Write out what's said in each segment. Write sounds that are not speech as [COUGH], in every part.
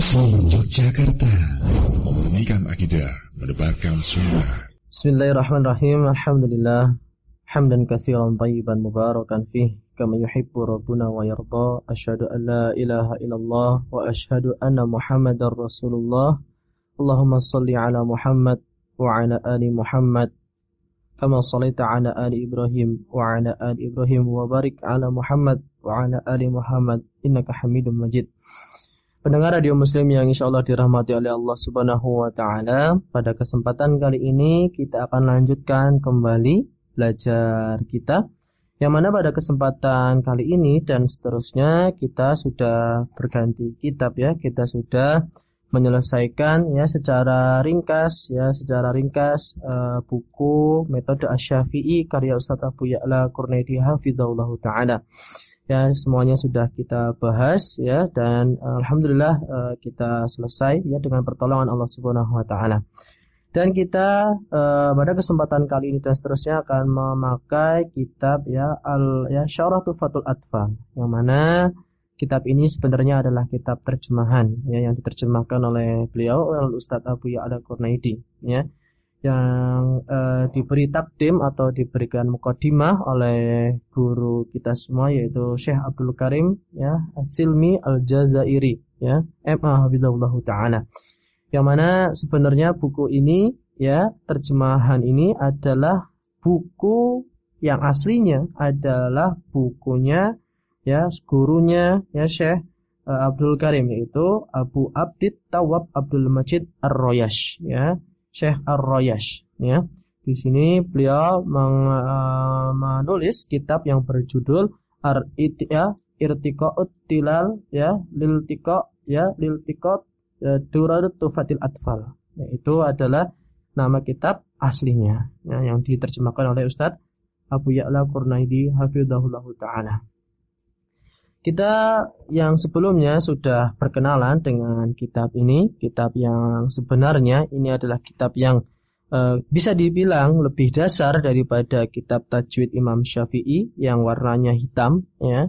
Muslim Yogyakarta Memurnikan akidah Menebarkan sunnah Bismillahirrahmanirrahim Alhamdulillah Hamdan kathiran tayyiban mubarakan fih Kama yuhibbu Rabbuna wa yarda Ashadu an la ilaha illallah Wa ashadu anna muhammadan rasulullah Allahumma salli ala Muhammad Wa ala ali Muhammad Kama salita ala ali Ibrahim Wa ala ali Ibrahim Wa barik ala Muhammad Wa ala ali Muhammad Innaka hamidun majid Pendengar radio muslim yang insya Allah dirahmati oleh Allah subhanahu wa ta'ala Pada kesempatan kali ini kita akan lanjutkan kembali belajar kita Yang mana pada kesempatan kali ini dan seterusnya kita sudah berganti kitab ya. Kita sudah menyelesaikan ya secara ringkas ya secara ringkas uh, buku metode asy-Syafi'i karya Ustaz Abu Ya'la Qurnaidi hafizahullah taala ya semuanya sudah kita bahas ya dan uh, alhamdulillah uh, kita selesai ya dengan pertolongan Allah Subhanahu wa taala. Dan kita uh, pada kesempatan kali ini dan seterusnya akan memakai kitab ya al ya Syarah Tufatul Atfal yang mana kitab ini sebenarnya adalah kitab terjemahan ya yang diterjemahkan oleh beliau oleh Ustadz Abu Ya'la Qurnaidi ya yang uh, diberi takdim atau diberikan mukodimah oleh guru kita semua yaitu Syekh Abdul Karim ya Silmi Al Jazairi ya MA Hafizahullah taala. Yang mana sebenarnya buku ini ya terjemahan ini adalah buku yang aslinya adalah bukunya ya gurunya ya Syekh uh, Abdul Karim yaitu Abu Abdid Tawab Abdul Majid Ar-Royash ya Syekh Ar-Royash ya. Di sini beliau meng, uh, menulis kitab yang berjudul Ar ya, Irtiqaut Tilal ya lil tiqa ya lil tiqa ya, Durat Tufatil Atfal. Ya, itu adalah nama kitab aslinya ya, yang diterjemahkan oleh Ustadz Abu Ya'la Qurnaidi hafizahullah taala. Kita yang sebelumnya sudah perkenalan dengan kitab ini, kitab yang sebenarnya ini adalah kitab yang e, bisa dibilang lebih dasar daripada kitab Tajwid Imam Syafi'i yang warnanya hitam ya.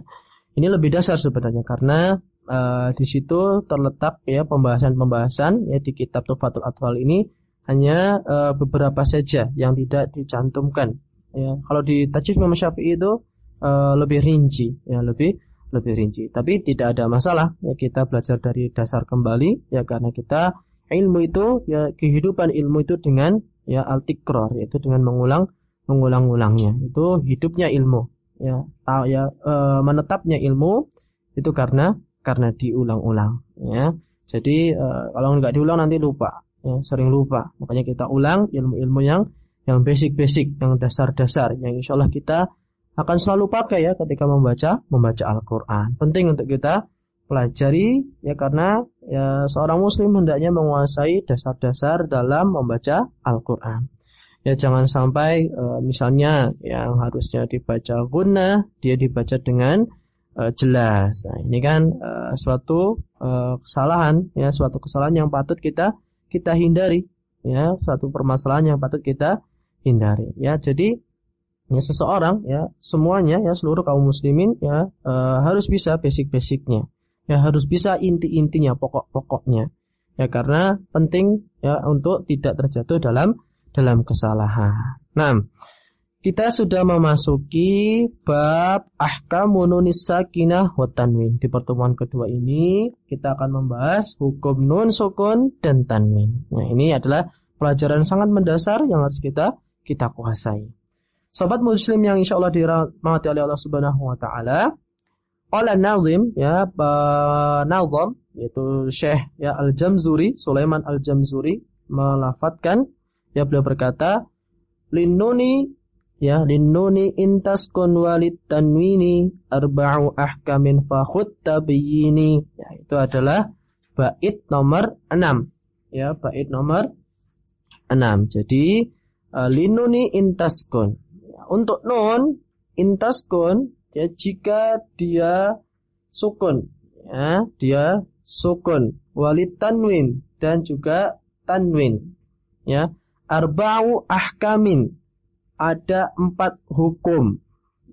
Ini lebih dasar sebenarnya karena e, di situ terletak ya pembahasan-pembahasan ya di kitab Tufatul Atfal ini hanya e, beberapa saja yang tidak dicantumkan ya. Kalau di Tajwid Imam Syafi'i itu e, lebih rinci ya, lebih lebih rinci. Tapi tidak ada masalah ya kita belajar dari dasar kembali ya karena kita ilmu itu ya kehidupan ilmu itu dengan ya altikror yaitu dengan mengulang mengulang-ulangnya. Itu hidupnya ilmu ya tahu ya e, menetapnya ilmu itu karena karena diulang-ulang ya. Jadi e, kalau nggak diulang nanti lupa ya sering lupa. Makanya kita ulang ilmu-ilmu yang yang basic-basic, yang dasar-dasar yang insya Allah kita akan selalu pakai ya ketika membaca membaca Al-Qur'an. Penting untuk kita pelajari ya karena ya seorang muslim hendaknya menguasai dasar-dasar dalam membaca Al-Qur'an. Ya jangan sampai uh, misalnya yang harusnya dibaca guna dia dibaca dengan uh, jelas. Nah, ini kan uh, suatu uh, kesalahan ya suatu kesalahan yang patut kita kita hindari ya suatu permasalahan yang patut kita hindari ya. Jadi ya seseorang ya semuanya ya seluruh kaum muslimin ya e, harus bisa basic-basicnya ya harus bisa inti-intinya pokok-pokoknya ya karena penting ya untuk tidak terjatuh dalam dalam kesalahan. Nah, kita sudah memasuki bab ahkamun nunis sakinah wa tanwin. Di pertemuan kedua ini kita akan membahas hukum nun sukun dan tanwin. Nah, ini adalah pelajaran sangat mendasar yang harus kita kita kuasai. Sobat muslim yang insya Allah dirahmati oleh Allah Subhanahu wa taala. Oleh Nazim ya Nazim yaitu Syekh ya Al-Jamzuri, Sulaiman Al-Jamzuri melafatkan ya beliau berkata linuni ya linuni intaskun walid tanwini arba'u ahkamin fakhut tabyini ya itu adalah bait nomor 6 ya bait nomor 6 jadi uh, linuni intaskun untuk nun intaskun ya jika dia sukun ya dia sukun walid tanwin dan juga tanwin ya arba'u ahkamin ada empat hukum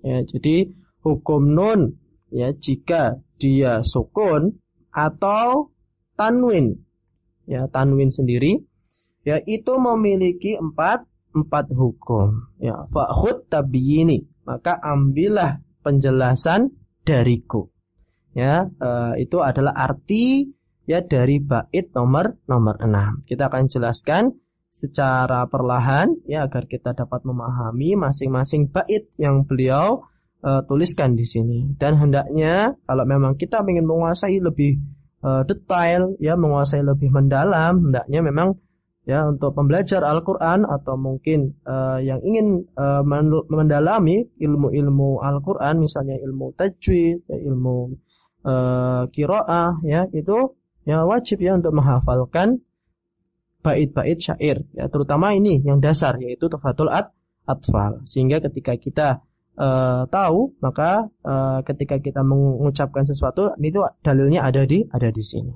ya jadi hukum nun ya jika dia sukun atau tanwin. Ya, tanwin sendiri ya itu memiliki empat empat hukum. Ya, fakhud tabyini. Maka ambillah penjelasan dariku. Ya, uh, itu adalah arti ya dari bait nomor nomor 6. Kita akan jelaskan secara perlahan ya agar kita dapat memahami masing-masing bait yang beliau uh, tuliskan di sini. Dan hendaknya kalau memang kita ingin menguasai lebih uh, detail ya menguasai lebih mendalam, hendaknya memang ya untuk pembelajar Al-Qur'an atau mungkin uh, yang ingin uh, mendalami ilmu-ilmu Al-Qur'an misalnya ilmu tajwid, ya, ilmu uh, qiraah ya itu ya wajib ya untuk menghafalkan bait-bait syair ya terutama ini yang dasar yaitu tafatul at atfal. Sehingga ketika kita uh, tahu maka uh, ketika kita mengucapkan sesuatu itu dalilnya ada di ada di sini.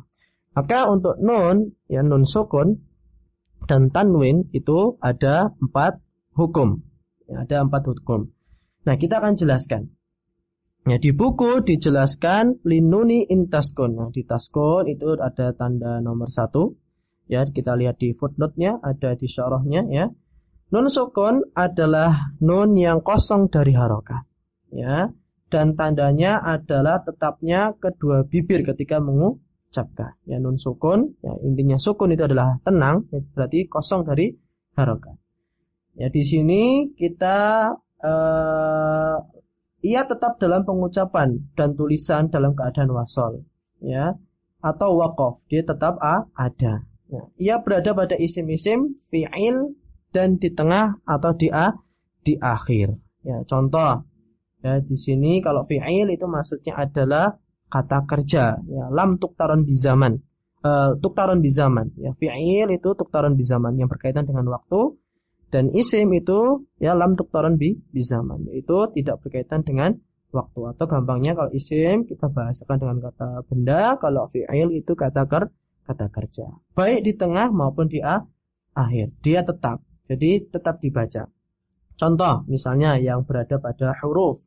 Maka untuk nun ya nun sukun dan tanwin itu ada empat hukum ya, ada empat hukum nah kita akan jelaskan Ya, di buku dijelaskan linuni intaskun. Nah, di taskun itu ada tanda nomor satu. Ya, kita lihat di footnote-nya, ada di syarahnya ya. Nun sukun adalah nun yang kosong dari harokat. Ya, dan tandanya adalah tetapnya kedua bibir ketika mengucapkan. Ya, nun sukun, ya intinya sukun itu adalah tenang, ya, berarti kosong dari harokat. Ya, di sini kita uh, ia tetap dalam pengucapan dan tulisan dalam keadaan wasol ya atau wakof dia tetap a, ada ya. ia berada pada isim-isim fi'il dan di tengah atau di a di akhir ya contoh ya di sini kalau fi'il itu maksudnya adalah kata kerja ya. Lam tuktaron bizaman uh, tuktaron bizaman ya. Fi'il itu tuktaron bizaman yang berkaitan dengan waktu. Dan isim itu ya lam tuktaran bi zaman. Yaitu tidak berkaitan dengan waktu. Atau gampangnya kalau isim kita bahasakan dengan kata benda. Kalau fi'il itu kata ker kata kerja. Baik di tengah maupun di a, akhir. Dia tetap. Jadi tetap dibaca. Contoh misalnya yang berada pada huruf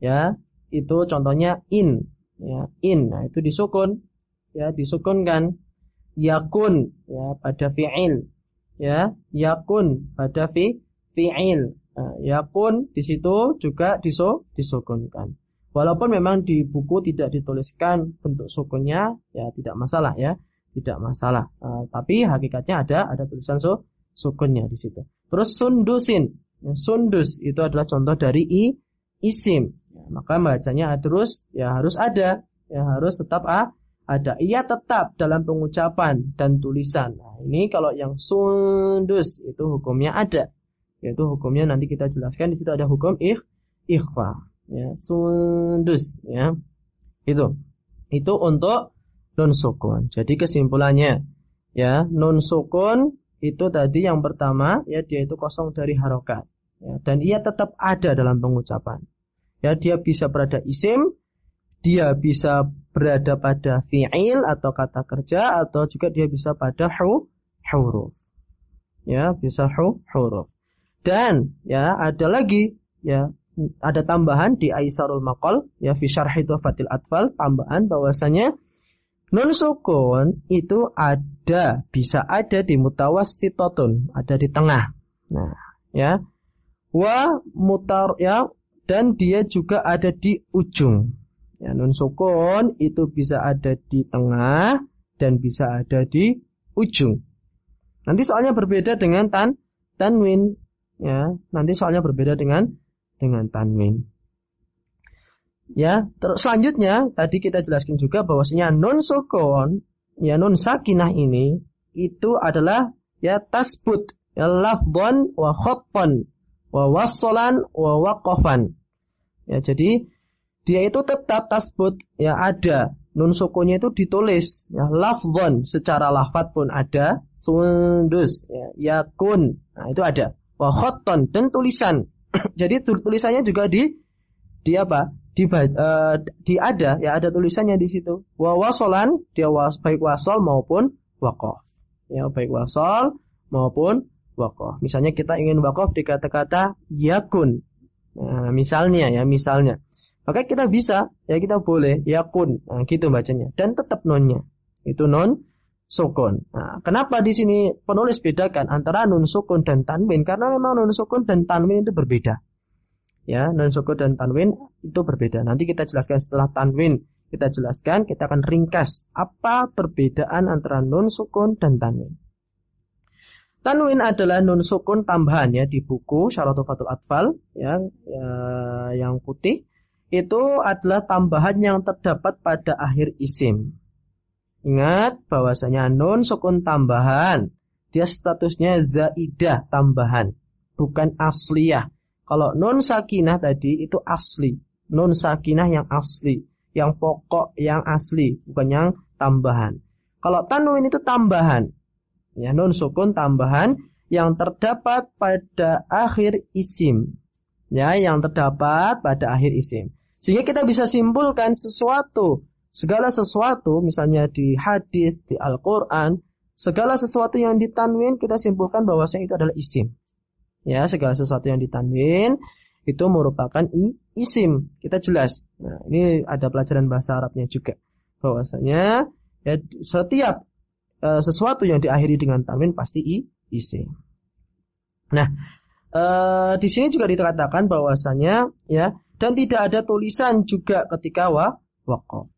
ya. Itu contohnya in ya in. Nah itu disukun. Ya disukunkan. Yakun. Ya pada fi'il. Ya yakun pada fi fi'il. Nah, yakun di situ juga diso disukunkan. Walaupun memang di buku tidak dituliskan bentuk sukunnya ya tidak masalah ya. Tidak masalah. Uh, tapi hakikatnya ada ada tulisan so sukunnya di situ. Terus sundusin. Ya, sundus itu adalah contoh dari i isim maka bacanya terus ya harus ada ya harus tetap a ada. Ia tetap dalam pengucapan dan tulisan. Nah, ini kalau yang sundus itu hukumnya ada. Yaitu hukumnya nanti kita jelaskan di situ ada hukum ikh ikhfa. Ya, sundus ya. Itu. Itu untuk nun sukun. Jadi kesimpulannya ya, nun sukun itu tadi yang pertama ya dia itu kosong dari harokat. Ya, dan ia tetap ada dalam pengucapan. Ya, dia bisa berada isim dia bisa berada pada fi'il atau kata kerja atau juga dia bisa pada hu, huruf. Ya, bisa hu, huruf. Dan ya ada lagi ya ada tambahan di Aisarul Maqal ya fi syarhi Fatil Atfal tambahan bahwasanya nun sukun itu ada bisa ada di mutawassitotun, ada di tengah. Nah, ya. Wa mutar ya dan dia juga ada di ujung. Ya, nun sukun itu bisa ada di tengah dan bisa ada di ujung. Nanti soalnya berbeda dengan tan tanwin ya. Nanti soalnya berbeda dengan dengan tanwin. Ya, terus selanjutnya tadi kita jelaskan juga bahwasanya non sukun ya non sakinah ini itu adalah ya tasbut ya lafdhan wa khattan wa wassalan wa waqafan. Ya, jadi dia itu tetap tasbut ya ada. Nun sukunya itu ditulis ya lafzon secara lafat pun ada. Sundus ya yakun. Nah itu ada. Wa khotton dan tulisan. [CLEARS THROAT] Jadi tulisannya juga di di apa? Di uh, di ada ya ada tulisannya di situ. Wa wasolan dia was baik wasol maupun wakof. Ya baik wasol maupun wakof. Misalnya kita ingin wakof di kata-kata yakun nah, misalnya ya misalnya maka kita bisa, ya kita boleh yakun, nah, gitu bacanya dan tetap nonnya. Itu non sukun. Nah, kenapa di sini penulis bedakan antara nun sukun dan tanwin? Karena memang nun sukun dan tanwin itu berbeda. Ya, nun sukun dan tanwin itu berbeda. Nanti kita jelaskan setelah tanwin. Kita jelaskan, kita akan ringkas apa perbedaan antara nun sukun dan tanwin. Tanwin adalah nun sukun tambahan ya di buku Syaratul Fatul Atfal ya, ya yang putih itu adalah tambahan yang terdapat pada akhir isim. Ingat bahwasanya nun sukun tambahan dia statusnya zaidah tambahan bukan asliyah. Kalau nun sakinah tadi itu asli, nun sakinah yang asli, yang pokok yang asli bukan yang tambahan. Kalau tanwin itu tambahan, Ya, nun sukun tambahan yang terdapat pada akhir isim. Ya, yang terdapat pada akhir isim. Sehingga kita bisa simpulkan sesuatu, segala sesuatu misalnya di hadis, di Al-Qur'an, segala sesuatu yang ditanwin kita simpulkan bahwasanya itu adalah isim. Ya, segala sesuatu yang ditanwin itu merupakan i, isim. Kita jelas. Nah, ini ada pelajaran bahasa Arabnya juga. Bahwasanya ya setiap e, sesuatu yang diakhiri dengan tanwin pasti i, isi. Nah, e, di sini juga dikatakan bahwasanya ya dan tidak ada tulisan juga ketika wa waqaf.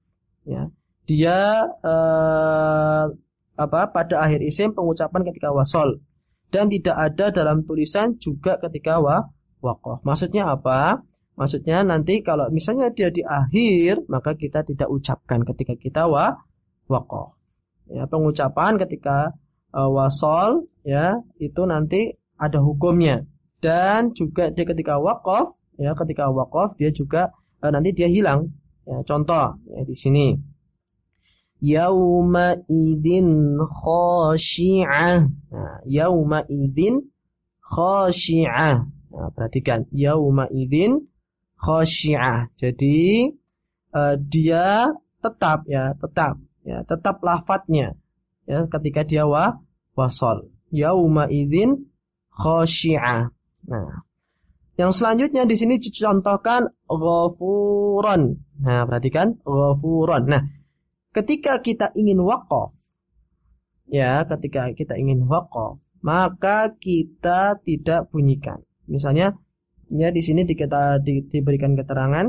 Ya. Dia e, apa pada akhir isim pengucapan ketika wasol dan tidak ada dalam tulisan juga ketika wa waqaf. Maksudnya apa? Maksudnya nanti kalau misalnya dia di akhir maka kita tidak ucapkan ketika kita wa waqaf ya pengucapan ketika uh, wasol ya itu nanti ada hukumnya. Dan juga dia ketika wakaf ya ketika wakaf dia juga uh, nanti dia hilang. Ya contoh ya di sini. Yauma idin khashi'ah. Nah, yauma idin khashi'ah. Nah, perhatikan. Yauma idin khashi'ah. Jadi uh, dia tetap ya tetap ya tetap lafadznya. Ya ketika dia wa wasol. Yauma idzin khashi'ah. Nah yang selanjutnya di sini dicontohkan ghafuron nah perhatikan ghafuron nah ketika kita ingin waqaf ya ketika kita ingin waqaf maka kita tidak bunyikan. Misalnya ya di sini di, kita di, diberikan keterangan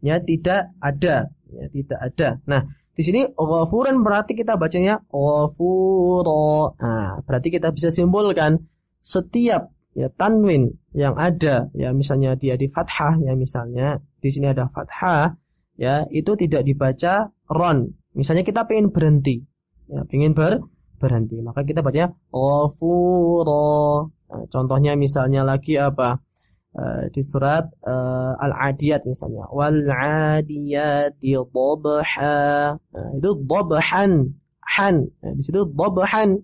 ya tidak ada. Ya tidak ada. Nah di sini ghafuran berarti kita bacanya ghafuro. Nah, berarti kita bisa simpulkan setiap ya tanwin yang ada ya misalnya dia di fathah ya misalnya di sini ada fathah ya itu tidak dibaca ron. Misalnya kita pengen berhenti ya pengen ber berhenti maka kita bacanya ghafuro. Nah, contohnya misalnya lagi apa? Uh, di surat uh, Al-Adiyat misalnya. Wal adiyati dhabha. Nah, itu dhabhan. Han. Nah, di situ dhabhan.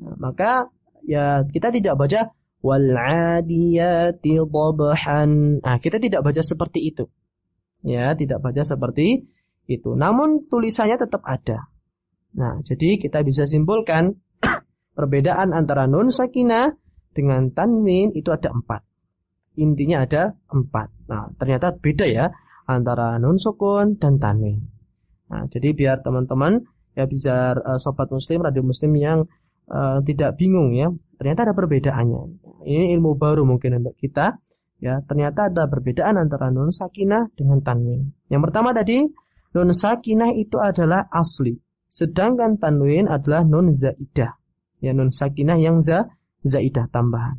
Nah, maka ya kita tidak baca wal adiyati dhabhan nah kita tidak baca seperti itu. Ya tidak baca seperti itu. Namun tulisannya tetap ada. Nah jadi kita bisa simpulkan [CLEARS THROAT] perbedaan antara nun sakinah dengan tanwin itu ada empat intinya ada empat. Nah, ternyata beda ya antara nun sukun dan tanwin. Nah, jadi biar teman-teman ya bisa uh, sobat muslim, radio muslim yang uh, tidak bingung ya, ternyata ada perbedaannya. Ini ilmu baru mungkin untuk kita. Ya, ternyata ada perbedaan antara nun sakinah dengan tanwin. Yang pertama tadi nun sakinah itu adalah asli, sedangkan tanwin adalah nun zaidah. Ya, nun sakinah yang za zaidah tambahan.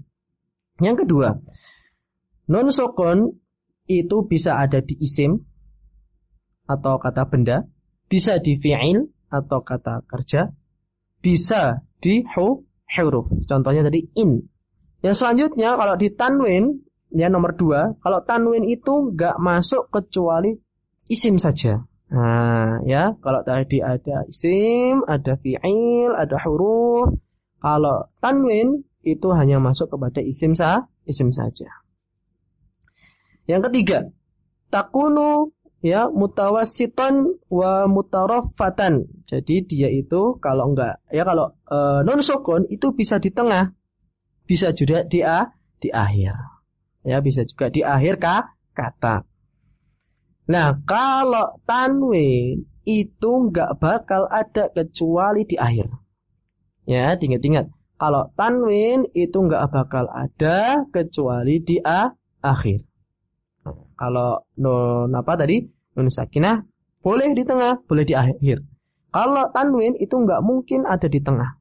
Yang kedua, Non sukun itu bisa ada di isim atau kata benda, bisa di fi'il atau kata kerja, bisa di hu, huruf. Contohnya tadi in. Yang selanjutnya kalau di tanwin, ya nomor dua, kalau tanwin itu nggak masuk kecuali isim saja. Nah, ya, kalau tadi ada isim, ada fi'il, ada huruf. Kalau tanwin itu hanya masuk kepada isim sah, isim saja. Yang ketiga, takunu ya mutawassitan wa mutaraffatan. Jadi dia itu kalau enggak ya kalau e, non sukun itu bisa di tengah, bisa juga di a di akhir. Ya bisa juga di akhir ka, kata. Nah, kalau tanwin itu nggak bakal ada kecuali di akhir. Ya, ingat-ingat. Kalau tanwin itu nggak bakal ada kecuali di a akhir. Kalau nun apa tadi? Nun sakinah boleh di tengah, boleh di akhir. Kalau tanwin itu nggak mungkin ada di tengah.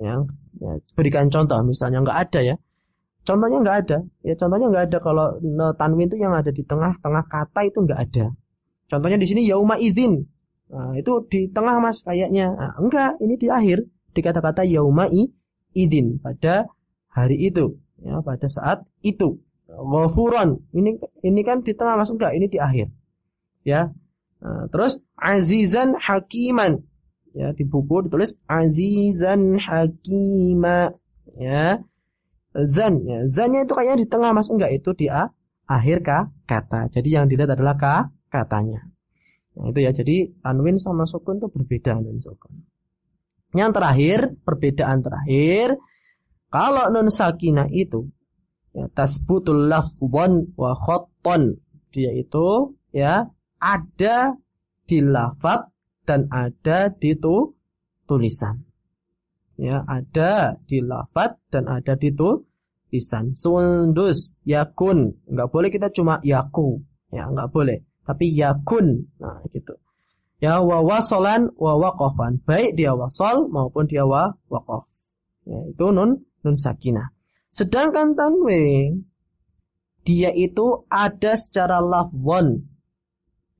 Ya, ya, berikan contoh misalnya nggak ada ya. Contohnya nggak ada. Ya contohnya nggak ada kalau tanwin itu yang ada di tengah-tengah kata itu nggak ada. Contohnya di sini yauma idzin. Nah, itu di tengah Mas kayaknya. Nah, enggak, ini di akhir di kata-kata yauma idin pada hari itu ya pada saat itu ghafuran ini ini kan di tengah Mas enggak, ini di akhir. Ya. Nah, terus azizan hakiman. Ya, di buku ditulis azizan hakima. Ya. Zan, ya. Zannya itu kayaknya di tengah Mas enggak, itu di a, akhir ka, kata. Jadi yang dilihat adalah ka, katanya. Nah, itu ya. Jadi tanwin sama sukun itu berbeda dengan sukun. Yang terakhir, perbedaan terakhir, kalau nun sakinah itu ya tasbutul lafdhan wa khatton. Dia itu ya ada di lafat dan ada di tu, tulisan. Ya, ada di lafat dan ada di tulisan. Sundus yakun, enggak boleh kita cuma yaku, ya enggak boleh. Tapi yakun. Nah, gitu. Ya wa wasolan wa waqafan, baik dia wasol maupun dia wa waqaf. Ya, itu nun nun sakinah. Sedangkan tanwin dia itu ada secara lafzon.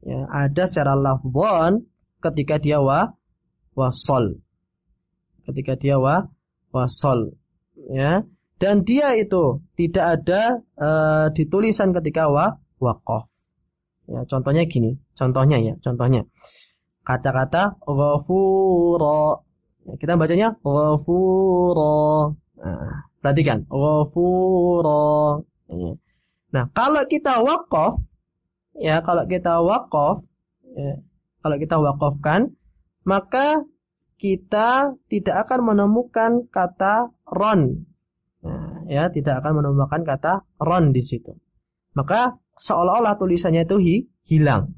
Ya, ada secara lafzon ketika dia wa wasol. Ketika dia wa wasol. Ya. Dan dia itu tidak ada uh, di tulisan ketika wa waqaf. Ya, contohnya gini, contohnya ya, contohnya. Kata-kata ghafura. Ya, kita bacanya ghafura. Nah, Perhatikan, ghafura. Ya. Nah, kalau kita wakaf, ya kalau kita wakaf, ya, kalau kita wakafkan, maka kita tidak akan menemukan kata ron. Nah, ya, tidak akan menemukan kata ron di situ. Maka seolah-olah tulisannya itu hi, hilang.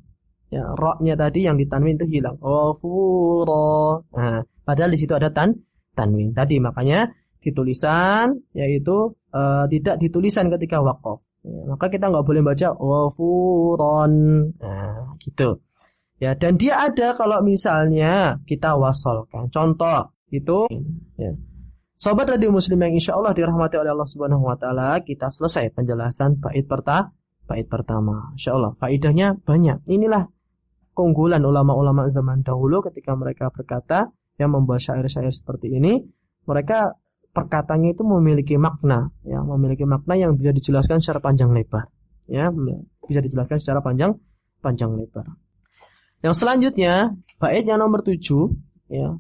Ya, roknya tadi yang ditanwin itu hilang. Ghafura. Nah, padahal di situ ada tan tanwin tadi. Makanya di tulisan yaitu uh, tidak ditulisan ketika wakaf. Ya, maka kita nggak boleh baca wafuron, nah, gitu. Ya dan dia ada kalau misalnya kita wasolkan. Contoh itu. Ya. Sobat Radio Muslim yang insya Allah dirahmati oleh Allah Subhanahu Wa Taala, kita selesai penjelasan bait pertama. Bait pertama, insya Allah faidahnya banyak. Inilah keunggulan ulama-ulama zaman dahulu ketika mereka berkata yang membuat syair-syair seperti ini, mereka perkataannya itu memiliki makna, ya, memiliki makna yang bisa dijelaskan secara panjang lebar, ya, bisa dijelaskan secara panjang panjang lebar. Yang selanjutnya, bait yang nomor tujuh, ya.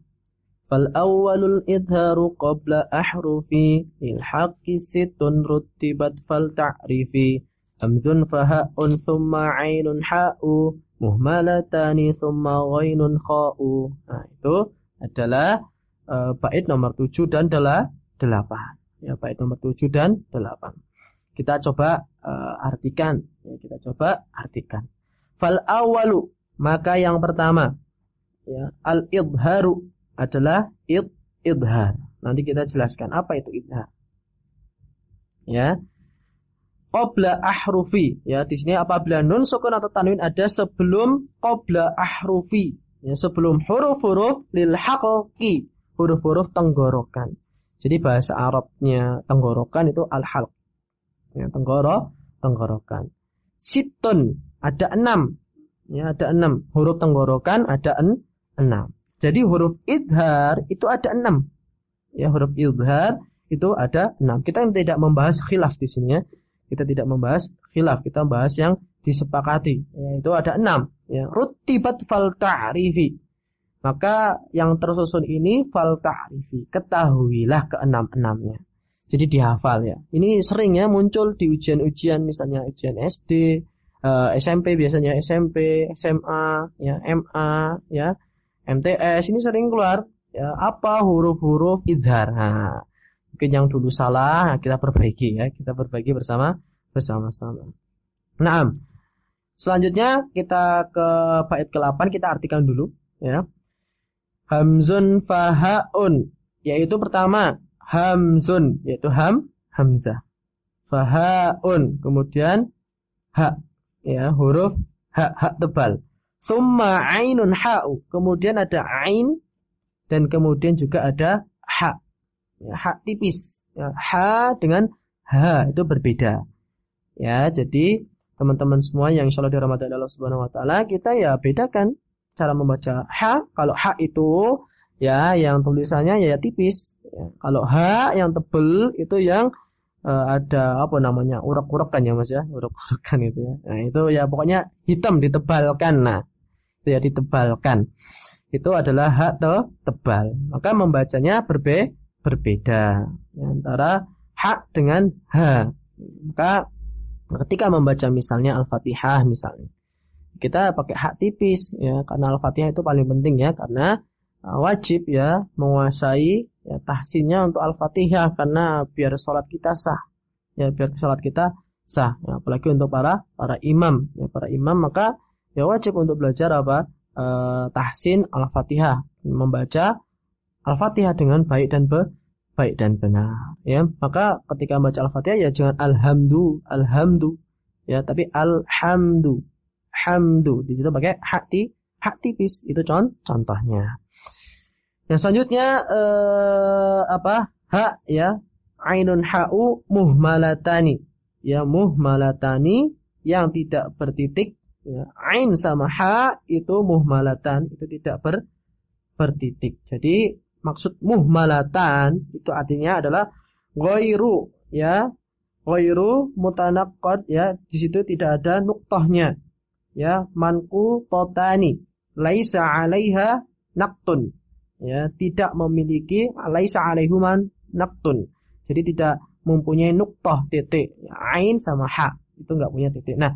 Fal awwalul idharu qabla ahrufi lil haqqi situn rutibat fal ta'rifi hamzun faha'un thumma 'ainun ha'u muhmalatani thumma ghainun kha'u. Nah, itu adalah uh, bait nomor tujuh dan adalah 8. Ya, bait nomor 7 dan 8. Kita coba uh, artikan, ya, kita coba artikan. Fal awalu, maka yang pertama ya, al idharu adalah id idhar. Nanti kita jelaskan apa itu idhar. Ya. Qabla ahrufi, ya di sini apabila nun sukun atau tanwin ada sebelum qabla ahrufi, ya sebelum huruf-huruf lil haqqi, huruf-huruf tenggorokan. Jadi bahasa Arabnya tenggorokan itu al-halq. Ya, tenggorok, tenggorokan. Situn ada enam. Ya, ada enam. Huruf tenggorokan ada en, enam. Jadi huruf idhar itu ada enam. Ya, huruf idhar itu ada enam. Kita tidak membahas khilaf di sini ya. Kita tidak membahas khilaf, kita membahas yang disepakati. Ya, itu ada enam. Ya, rutibat fal ta'rifi. Maka yang tersusun ini fal ta'rifi. Ketahuilah keenam-enamnya. Jadi dihafal ya. Ini sering ya muncul di ujian-ujian misalnya ujian SD, eh, SMP biasanya SMP, SMA, ya MA, ya MTS ini sering keluar ya apa huruf-huruf idhar. Nah, mungkin yang dulu salah kita perbaiki ya, kita perbaiki bersama bersama-sama. Nah, Selanjutnya kita ke bait ke-8 kita artikan dulu ya. Hamzun fahaun yaitu pertama hamzun yaitu ham hamzah. Fahaun kemudian ha ya huruf ha ha tebal. Summa ainun ha'u. Kemudian ada ain dan kemudian juga ada ha. Ya, ha tipis. Ya, ha dengan ha itu berbeda. Ya, jadi teman-teman semua yang insya Allah dirahmati Allah Subhanahu Wa Taala kita ya bedakan cara membaca ha. Kalau ha itu ya yang tulisannya ya, ya tipis. Ya, kalau ha yang tebel itu yang uh, ada apa namanya urak-urakan ya mas ya urak-urakan itu ya. Nah itu ya pokoknya hitam ditebalkan. Nah itu ya ditebalkan. Itu adalah ha te tebal. Maka membacanya berbe berbeda antara ha dengan ha. Maka ketika membaca misalnya Al-Fatihah misalnya kita pakai hak tipis ya. Karena Al-Fatihah itu paling penting ya. Karena uh, wajib ya menguasai ya tahsinnya untuk Al-Fatihah. Karena biar sholat kita sah ya biar sholat kita sah ya, apalagi untuk para para imam ya. Para imam maka ya wajib untuk belajar apa? E, tahsin Al-Fatihah. Membaca Al-Fatihah dengan baik dan be, baik dan benar ya. Maka ketika membaca Al-Fatihah ya jangan alhamdu alhamdu ya. Tapi alhamdu hamdu. Di situ pakai hati hak tipis. Itu con contohnya. Yang selanjutnya eh, apa? Hak ya. Ainun ha'u muhmalatani. Ya muhmalatani yang tidak bertitik. Ya, ain sama ha itu muhmalatan. Itu tidak ber bertitik. Jadi maksud muhmalatan itu artinya adalah ghairu ya. Ghairu mutanaqqad ya. Di situ tidak ada nuktahnya ya manku totani. Laisa alaiha naktun ya tidak memiliki laisa alaihuman naktun jadi tidak mempunyai nuktah titik ain sama ha. Itu nggak punya titik. Nah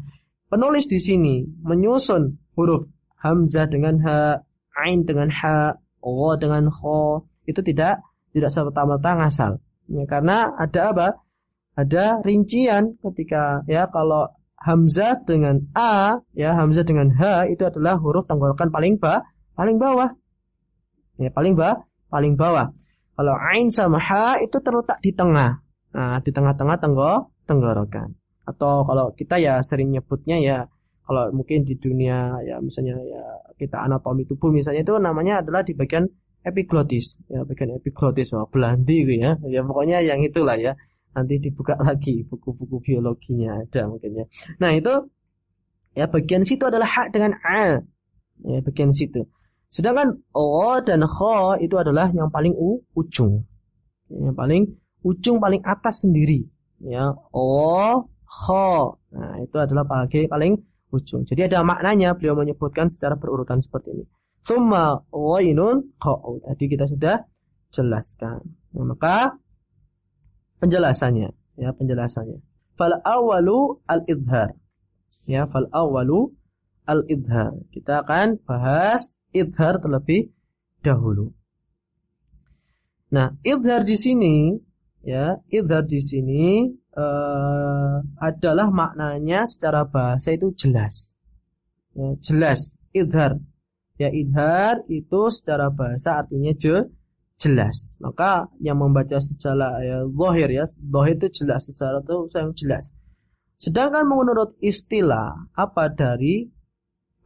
penulis di sini menyusun huruf hamzah dengan ha ain dengan ha O dengan kho itu tidak tidak serta-merta ngasal. Ya, karena ada apa? Ada rincian ketika ya kalau hamzah dengan a ya hamzah dengan h itu adalah huruf tenggorokan paling ba paling bawah. Ya, paling ba paling bawah. Kalau ain sama ha itu terletak di tengah. Nah, di tengah-tengah tenggo tenggorokan. Atau kalau kita ya sering nyebutnya ya kalau mungkin di dunia ya misalnya ya kita anatomi tubuh misalnya itu namanya adalah di bagian epiglotis ya bagian epiglotis oh, belandi gitu ya ya pokoknya yang itulah ya nanti dibuka [LAUGHS] lagi buku-buku biologinya ada mungkin ya nah itu ya bagian situ adalah hak dengan a ya bagian situ sedangkan o dan kho itu adalah yang paling u, ujung yang paling ujung paling atas sendiri ya o kho nah itu adalah paling paling ujung. Jadi ada maknanya beliau menyebutkan secara berurutan seperti ini. Summa ghainun qa'u. Tadi kita sudah jelaskan. Nah, maka penjelasannya ya penjelasannya. Fal awalu al idhar. Ya, fal awalu al idhar. Kita akan bahas idhar terlebih dahulu. Nah, idhar di sini ya, idhar di sini uh, adalah maknanya secara bahasa itu jelas. Ya, jelas, idhar. Ya, idhar itu secara bahasa artinya je, jelas. Maka yang membaca secara ya, zahir ya, zahir itu jelas, secara itu yang jelas. Sedangkan menurut istilah apa dari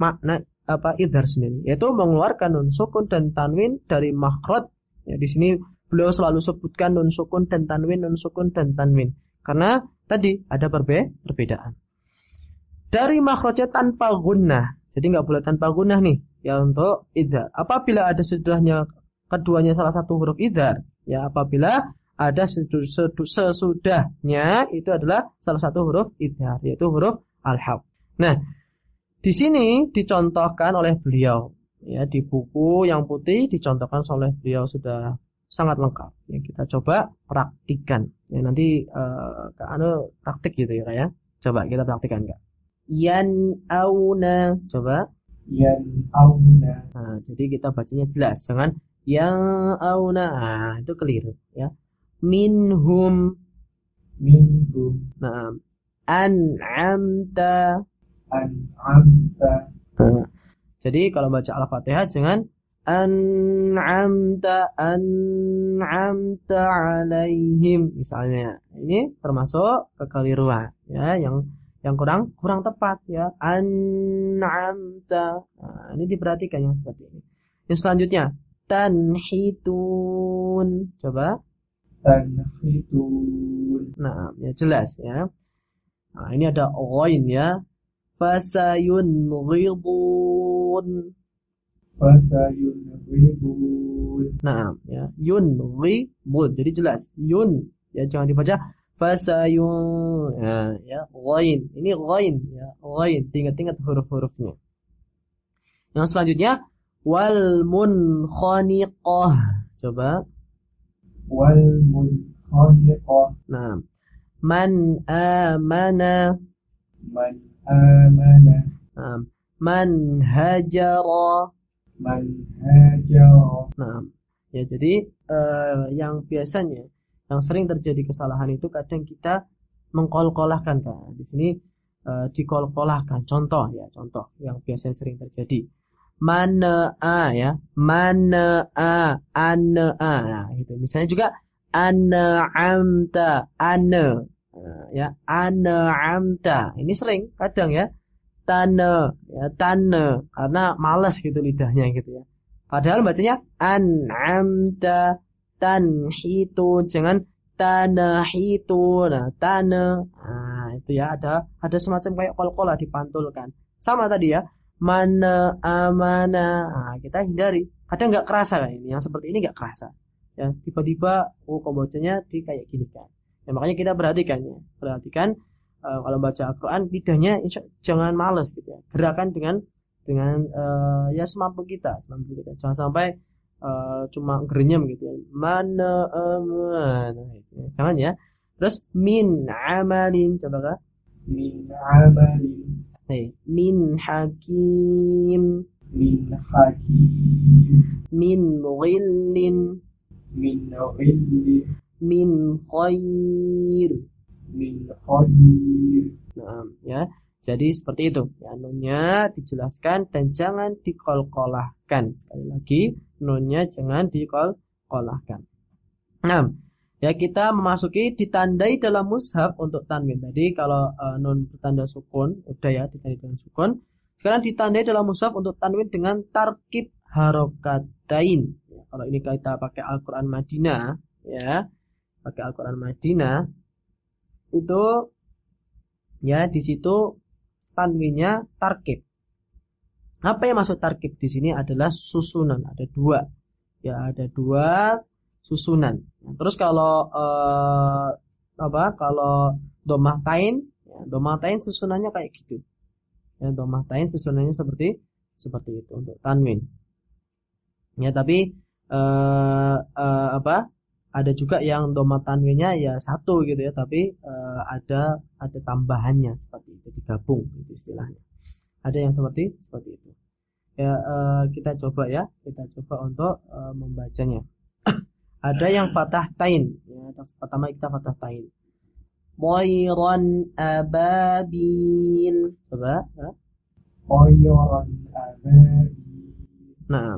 makna apa idhar sendiri yaitu mengeluarkan nun sukun dan tanwin dari makhraj ya di sini beliau selalu sebutkan nun sukun dan tanwin nun sukun dan tanwin karena tadi ada perbe perbedaan. Dari makhrajnya tanpa gunnah. Jadi nggak boleh tanpa gunnah nih. Ya untuk idhar. Apabila ada sesudahnya keduanya salah satu huruf idhar. Ya apabila ada sesudahnya itu adalah salah satu huruf idhar. Yaitu huruf al-haq. Nah di sini dicontohkan oleh beliau. Ya di buku yang putih dicontohkan oleh beliau sudah sangat lengkap. Ya, kita coba praktikan. Ya, nanti uh, anu praktik gitu ya, ya. Coba kita praktikan Kak. Yan auna. Coba. Yan auna. Nah, jadi kita bacanya jelas, jangan yang auna. Nah, itu keliru ya. Minhum. Minhum. Nah, an'amta. an'amta Nah, jadi kalau baca Al-Fatihah jangan an'amta an'amta alaihim misalnya. Ini termasuk kekeliruan ya yang yang kurang kurang tepat ya. An'amta. Nah, ini diperhatikan yang seperti ini. Yang selanjutnya tanhitun. Coba. tanhitun Nah, ya jelas ya. Nah, ini ada ghain ya. Fasayunghidun. fasayunghibun Nah, ya, yun ribun. Jadi jelas yun ya jangan dibaca fasayun ya, ya ghain. Ini ghain ya, ghain. Ingat-ingat huruf-hurufnya. Yang selanjutnya wal munkhaniqah. Coba. wal munkhaniqah Nah, man amana. man amana Nah, man hajara. man hajara Nah, ya jadi eh, yang biasanya yang sering terjadi kesalahan itu kadang kita mengkol-kolahkan kan. Di sini eh, dikol-kolahkan. Contoh ya, contoh yang biasanya sering terjadi. Mana a ya, mana a, ana a. Nah, gitu. Misalnya juga ana amta, ana. Ya, ana amta. Ini sering kadang ya. Tana, ya, tana karena malas gitu lidahnya gitu ya. Padahal bacanya an'amta tanhitu jangan tanahitu. Nah, tana. Nah, itu ya ada ada semacam kayak kol-kolah dipantulkan. Sama tadi ya. Mana amana. Nah, kita hindari. Kadang nggak kerasa kan ini. Yang seperti ini nggak kerasa. Ya, tiba-tiba oh kok di kayak gini kan. Ya, makanya kita perhatikan ya. Perhatikan eh, kalau baca Al-Qur'an lidahnya insya- jangan males gitu ya. Gerakan dengan dengan eh, ya semampu kita, semampu kita. Jangan sampai eh, cuma gerenyam gitu ya. Mana amana gitu ya. Jangan ya. Terus min amalin coba kak. min amalin Nih, min hakim min hakim min ghillin min ghillin min khair. min khair Nah, ya. Jadi seperti itu. Ya, nunnya dijelaskan dan jangan dikol-kolahkan. Sekali lagi, nunnya jangan dikol-kolahkan. Nah, ya kita memasuki ditandai dalam mushaf untuk tanwin. Tadi kalau eh, nun bertanda sukun, udah ya ditandai dengan sukun. Sekarang ditandai dalam mushaf untuk tanwin dengan tarkib harokatain. Ya, kalau ini kita pakai Al-Quran Madinah, ya, pakai Al-Quran Madinah, itu ya di situ tanwinnya tarkib. Apa yang masuk tarkib di sini adalah susunan, ada dua. Ya, ada dua susunan. Terus kalau eh, apa? Kalau domah tain, ya, domah tain susunannya kayak gitu. Ya, domah tain susunannya seperti seperti itu untuk tanwin. Ya, tapi eh, eh, apa? Ada juga yang domah tanwinnya ya satu gitu ya, tapi eh, ada ada tambahannya seperti itu digabung itu istilahnya. Ada yang seperti seperti itu. Ya eh, kita coba ya, kita coba untuk eh, membacanya. Ada yang fathah tain, ya, pertama kita fathah tain. Moiron ababil. Coba. khairan ababil Nah,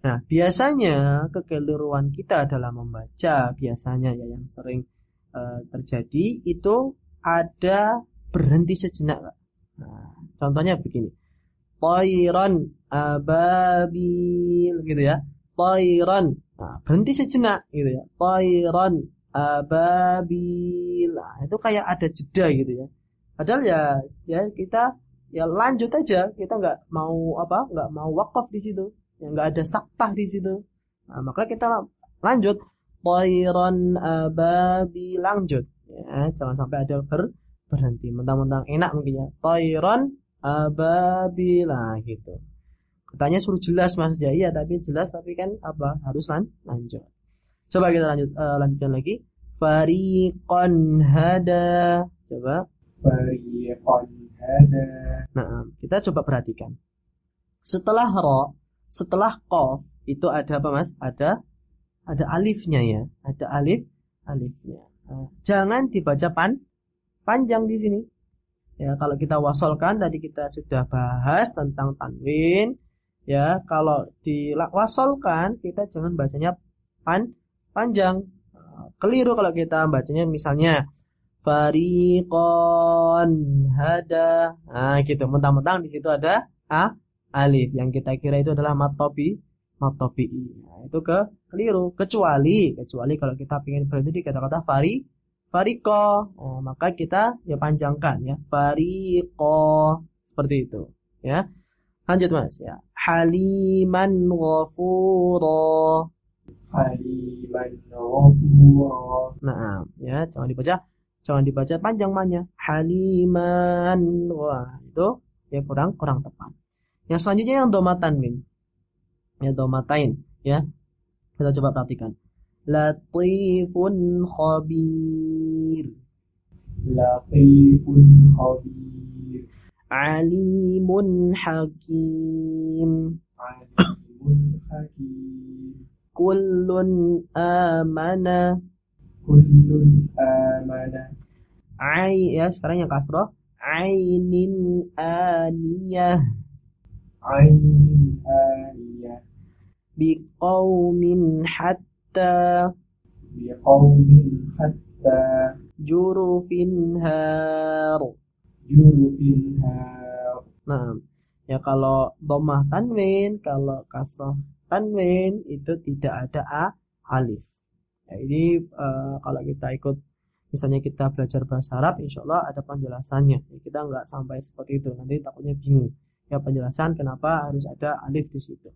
nah biasanya kekeliruan kita dalam membaca biasanya ya yang sering eh, terjadi itu ada berhenti sejenak. Kak. Nah, contohnya begini. Toiron ababil gitu ya. Toiron. Nah, berhenti sejenak gitu ya. Toiron ababil. Nah, itu kayak ada jeda gitu ya. Padahal ya ya kita ya lanjut aja. Kita nggak mau apa? nggak mau wakaf di situ. Ya nggak ada saktah di situ. Nah, maka kita lanjut. Toiron ababil lanjut. Ya, jangan sampai ada ber berhenti mentang-mentang enak mungkin ya toiron ababila gitu katanya suruh jelas mas. Ya iya tapi jelas tapi kan apa? Harus lan lanjut. Coba kita lanjut eh, lanjutkan lagi. Fariqon hada. Coba. Fariqan hada. Nah kita coba perhatikan. Setelah ro setelah kof itu ada apa mas? Ada ada alifnya ya. Ada alif alifnya. Nah, jangan dibaca pan panjang di sini. Ya, kalau kita wasolkan tadi kita sudah bahas tentang tanwin. Ya, kalau diwasolkan kita jangan bacanya pan panjang. Keliru kalau kita bacanya misalnya fariqon hada. Nah, gitu. Mentang-mentang di situ ada a alif yang kita kira itu adalah matopi matopi. Nah, itu ke keliru. Kecuali kecuali kalau kita ingin berhenti di kata-kata fari fariko. Oh, maka kita ya panjangkan ya. Fariko seperti itu ya. Lanjut Mas ya. Haliman ghafura. Haliman ghafura. Nah, ya jangan dibaca jangan dibaca panjang mannya. Haliman. Wah, itu ya kurang kurang tepat. Yang selanjutnya yang domatan min. Ya domatain ya. Kita coba perhatikan. Latifun khabir. Latifun khabir. Alimun hakim. Kullun amana. Kullun amana. Ai ya sekarang yang kasroh. Ainin aniyah. Ainin aniyah. Biqaumin hatta Biqaumin hatta. Jurufin har. Nah, ya kalau domah tanwin, kalau kasroh tanwin itu tidak ada a alif. Ya, ini uh, kalau kita ikut misalnya kita belajar bahasa Arab, insya Allah ada penjelasannya. Ya, kita nggak sampai seperti itu, nanti takutnya bingung. Ya penjelasan kenapa harus ada alif di situ.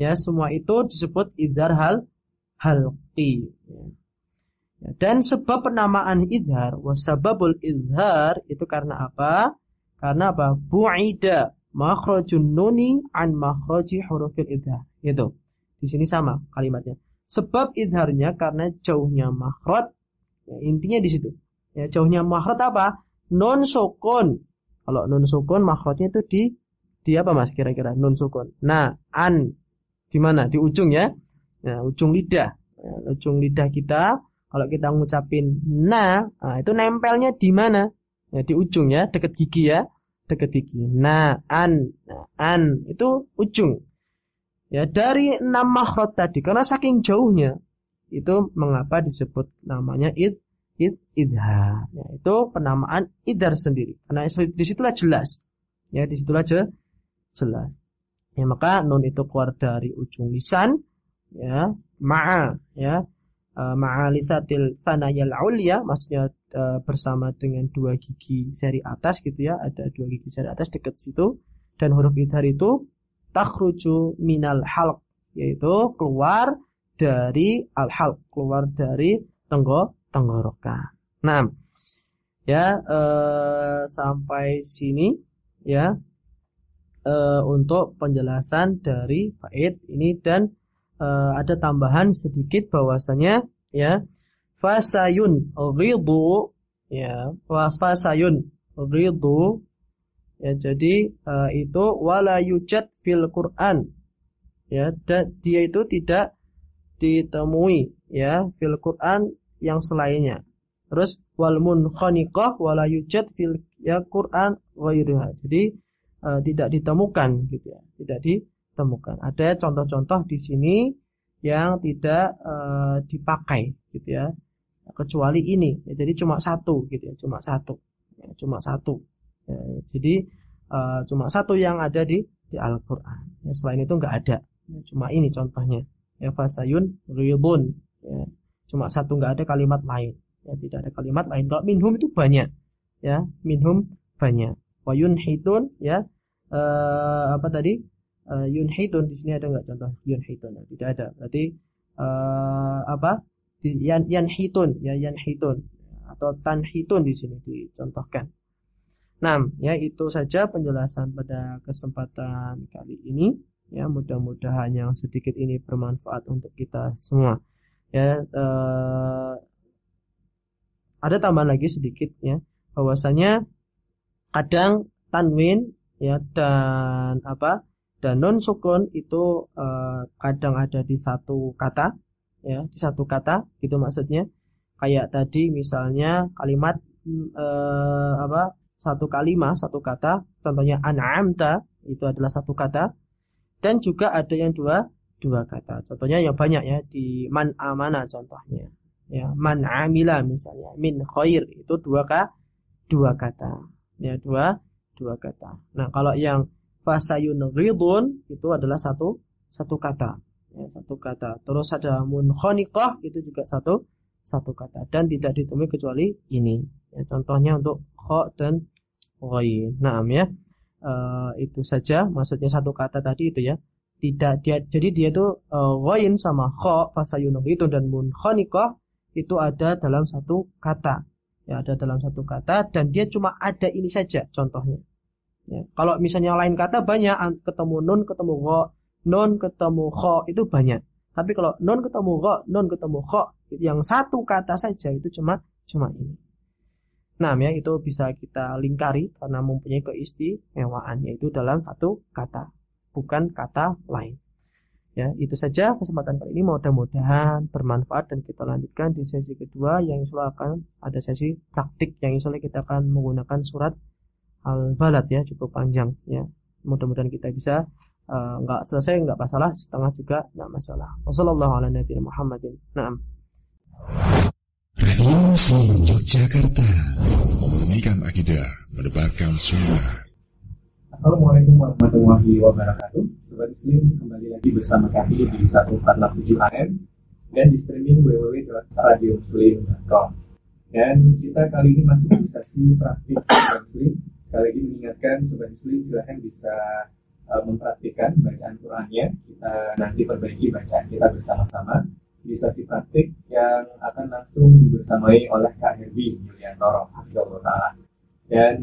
Ya semua itu disebut idhar hal halqi. Ya. Ya, dan sebab penamaan idhar, wasababul idhar itu karena apa? Karena apa? Bu'ida makhrajun nuni an makhraji hurufil idhar. Itu. Di sini sama kalimatnya. Sebab idharnya karena jauhnya makhraj. Ya, intinya di situ. Ya, jauhnya makhraj apa? Non sukun. Kalau non sukun makhrajnya itu di di apa Mas kira-kira? Non sukun. Nah, an di mana? Di ujung ya. Ya, ujung lidah. Ya, ujung lidah kita kalau kita ngucapin na, nah itu nempelnya di mana? Ya, di ujung ya, dekat gigi ya, dekat gigi. Na, an, an itu ujung. Ya dari enam makhraj tadi, karena saking jauhnya itu mengapa disebut namanya id id idhar. Ya, itu penamaan idhar sendiri. Karena di situlah jelas. Ya di situlah je, jelas. Ya maka nun itu keluar dari ujung lisan ya ma'a ya uh, ma'alisatil tanayal ulya maksudnya uh, bersama dengan dua gigi seri atas gitu ya ada dua gigi seri atas dekat situ dan huruf idhar itu takhruju minal halq yaitu keluar dari al halq keluar dari tenggo tenggorokan. Nah, ya uh, sampai sini ya uh, untuk penjelasan dari bait ini dan uh, ada tambahan sedikit bahwasanya ya fasayun ridhu ya fasayun ridhu ya jadi uh, itu wala yujad fil Quran ya dan dia itu tidak ditemui ya fil Quran yang selainnya. Terus wal munkhaniqah wala yujad fil ya Quran ghairuha jadi uh, tidak ditemukan gitu ya tidak di temukan. Ada contoh-contoh di sini yang tidak uh, dipakai gitu ya. Kecuali ini. Ya, jadi cuma satu gitu ya, cuma satu. Ya, cuma satu. Ya, jadi uh, cuma satu yang ada di di Al-Qur'an. Ya, selain itu nggak ada. Ya, cuma ini contohnya. Ya fasayun ribun. Ya, cuma satu nggak ada kalimat lain. Ya, tidak ada kalimat lain. Kalau minhum itu banyak. Ya, minhum banyak. Wayun hitun ya uh, apa tadi? Uh, yunhitun di sini ada nggak contoh yunhitun? Nah, tidak ada. Berarti uh, apa? Yan yanhitun ya yanhitun atau tanhitun di sini dicontohkan. Nah, ya itu saja penjelasan pada kesempatan kali ini. Ya, mudah-mudahan yang sedikit ini bermanfaat untuk kita semua. Ya, uh, ada tambahan lagi sedikit ya, bahwasanya kadang tanwin ya dan apa dan non sukun itu uh, kadang ada di satu kata ya di satu kata gitu maksudnya kayak tadi misalnya kalimat uh, apa satu kalimat, satu kata. Contohnya an'amta itu adalah satu kata. Dan juga ada yang dua dua kata. Contohnya yang banyak ya di man amana contohnya. Ya, man amila misalnya, min khair itu dua kata, dua kata. Ya, dua dua kata. Nah, kalau yang fasayun ridun itu adalah satu satu kata. Ya, satu kata. Terus ada munkhoniqah itu juga satu satu kata dan tidak ditemui kecuali ini. Ya, contohnya untuk kho dan ghain. Nah, ya. Uh, itu saja maksudnya satu kata tadi itu ya tidak dia jadi dia itu uh, sama kho fasayun itu dan munkhoniqah itu ada dalam satu kata ya ada dalam satu kata dan dia cuma ada ini saja contohnya ya. kalau misalnya lain kata banyak ketemu nun ketemu gho nun ketemu kho itu banyak. Tapi kalau nun ketemu gho nun ketemu kho yang satu kata saja itu cuma cuma ini. Nah ya itu bisa kita lingkari karena mempunyai keistimewaan yaitu dalam satu kata bukan kata lain. Ya, itu saja kesempatan kali ini. Mudah-mudahan bermanfaat dan kita lanjutkan di sesi kedua yang insya akan ada sesi praktik yang insya kita akan menggunakan surat Al-Balad ya cukup panjang ya. Mudah-mudahan kita bisa uh, nggak selesai nggak masalah setengah juga nggak masalah. Wassalamualaikum warahmatullahi wabarakatuh. Radio Muslim Yogyakarta memurnikan akidah, menebarkan sunnah. Assalamualaikum warahmatullahi wabarakatuh. Sobat Muslim kembali lagi bersama kami di 1467 AM dan di streaming www.radiomuslim.com dan kita kali ini masih di sesi praktik Muslim sekali lagi mengingatkan Sobat Muslim silahkan bisa uh, mempraktikkan bacaan Qurannya. Kita nanti perbaiki bacaan kita bersama-sama di sesi praktik yang akan langsung dibersamai oleh Kak Herbi Yuliantoro Ta'ala. Dan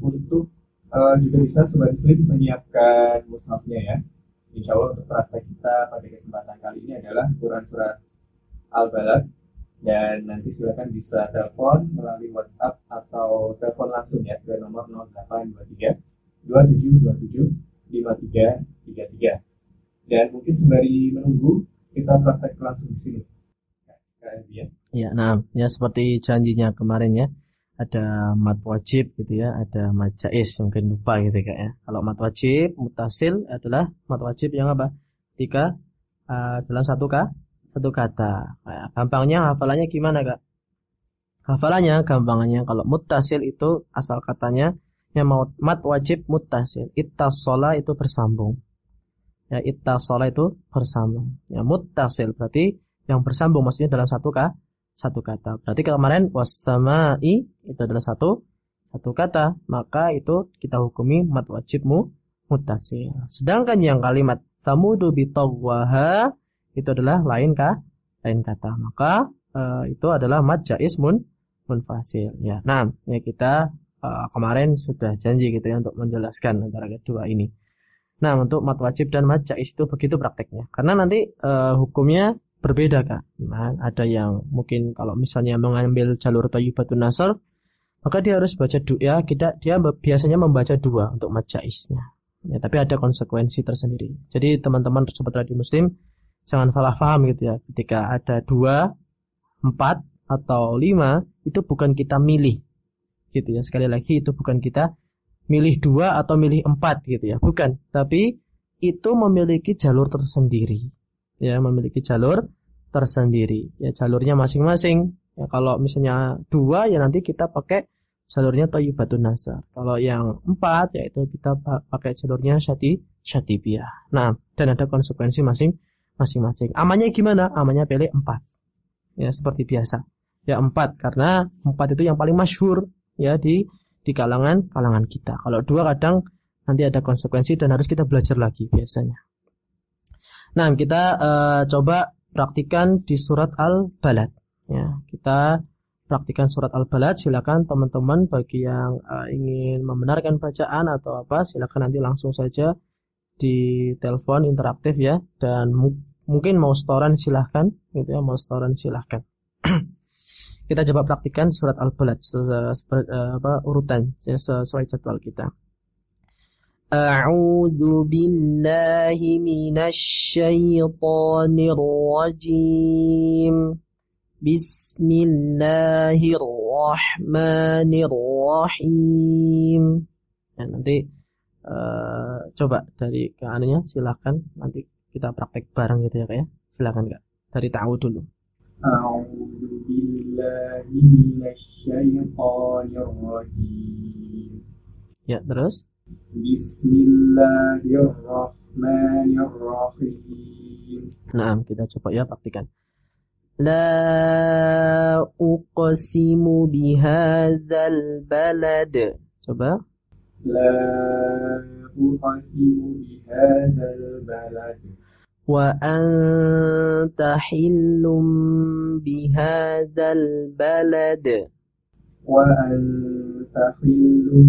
untuk uh, juga bisa Sobat Muslim menyiapkan mushafnya ya. Insya Allah untuk praktek kita pada kesempatan kali ini adalah Quran Surat Al-Balad dan nanti silakan bisa telepon melalui WhatsApp atau telepon langsung ya ke nomor 0823 2727 5333 dan mungkin sembari menunggu kita praktek langsung di sini. Ya, ya, nah, ya seperti janjinya kemarin ya ada mat wajib gitu ya, ada mat jais mungkin lupa gitu kak ya. Kalau mat wajib mutasil adalah mat wajib yang apa? Tiga uh, dalam satu kah? Satu kata. Nah, gampangnya hafalannya gimana kak? Hafalannya gampangnya kalau mutasil itu asal katanya yang mau mat wajib mutasil. Ittasola itu bersambung. Ya ittasola itu bersambung. Ya mutasil berarti yang bersambung maksudnya dalam satu kah? satu kata. Berarti kemarin wasamai itu adalah satu satu kata, maka itu kita hukumi mat wajibmu mutasil. Sedangkan yang kalimat samudu bitawwaha itu adalah lain kah? Lain kata. Maka uh, itu adalah mat jais mun munfasil ya. Nah, ya kita uh, kemarin sudah janji gitu ya untuk menjelaskan antara kedua ini. Nah, untuk mat wajib dan mat jais itu begitu prakteknya. Karena nanti uh, hukumnya berbeda kak. Nah, ada yang mungkin kalau misalnya mengambil jalur Thayyibatun Nasr, maka dia harus baca doa. Kita dia biasanya membaca dua untuk majaisnya. Ya, tapi ada konsekuensi tersendiri. Jadi teman-teman sobat radio Muslim jangan salah paham gitu ya. Ketika ada dua, empat atau lima itu bukan kita milih, gitu ya. Sekali lagi itu bukan kita milih dua atau milih empat gitu ya. Bukan. Tapi itu memiliki jalur tersendiri ya memiliki jalur tersendiri ya jalurnya masing-masing ya kalau misalnya dua ya nanti kita pakai jalurnya Thayyibatun Nasar kalau yang empat yaitu kita pakai jalurnya Syati Syatibiyah nah dan ada konsekuensi masing masing-masing. Amannya gimana? Amannya pilih empat. Ya seperti biasa. Ya empat karena empat itu yang paling masyhur ya di di kalangan kalangan kita. Kalau dua kadang nanti ada konsekuensi dan harus kita belajar lagi biasanya. Nah, kita uh, coba praktikan di surat Al-Balad. Ya, kita praktikan surat Al-Balad. Silakan teman-teman bagi yang uh, ingin membenarkan bacaan atau apa, silakan nanti langsung saja di telepon interaktif ya dan mu mungkin mau setoran silahkan gitu ya mau setoran silahkan. [CLEARS THROAT] Kita coba praktikan surat al-balad eh, apa urutan ya, sesuai jadwal kita. A'udzu billahi minasy syaithanir rajim Bismillahirrahmanirrahim. Nah, nanti uh, coba dari keanunya silakan nanti kita praktek bareng gitu ya kak ya. Silakan kak. Dari tahu dulu. Ya, terus? Bismillahirrahmanirrahim. Nah, kita coba ya praktikan. La uqsimu bihadzal balad. Coba. Bihadzal balad. Wa anta hillum bihadzal balad. Wa anta hillum